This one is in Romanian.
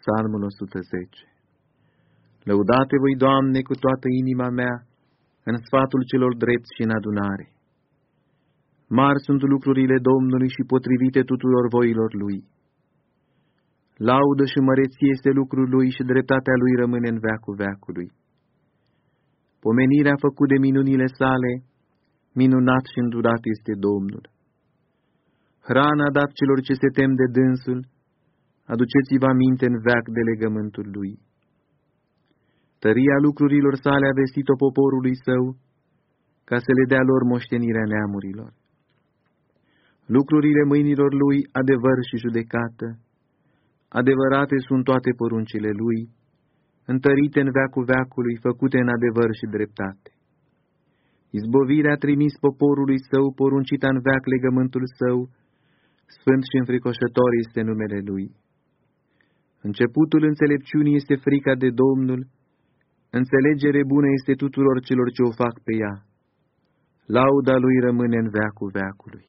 Psalmul 110 Lăudate voi, Doamne, cu toată inima mea, în sfatul celor drepți și în adunare. Mari sunt lucrurile Domnului și potrivite tuturor voilor Lui. Laudă și măreție este lucrul Lui și dreptatea Lui rămâne în veacul veacului. Pomenirea făcut de minunile sale, minunat și îndurat este Domnul. Hrana a dat celor ce se tem de dânsul, aduceți-vă aminte în veac de legământul lui. Tăria lucrurilor sale a vestit-o poporului său, ca să le dea lor moștenirea neamurilor. Lucrurile mâinilor lui, adevăr și judecată, adevărate sunt toate poruncile lui, întărite în veacul veacului, făcute în adevăr și dreptate. Izbovirea a trimis poporului său, poruncita în veac legământul său, sfânt și înfricoșător este numele lui. Începutul înțelepciunii este frica de Domnul, înțelegere bună este tuturor celor ce o fac pe ea. Lauda lui rămâne în veacul veacului.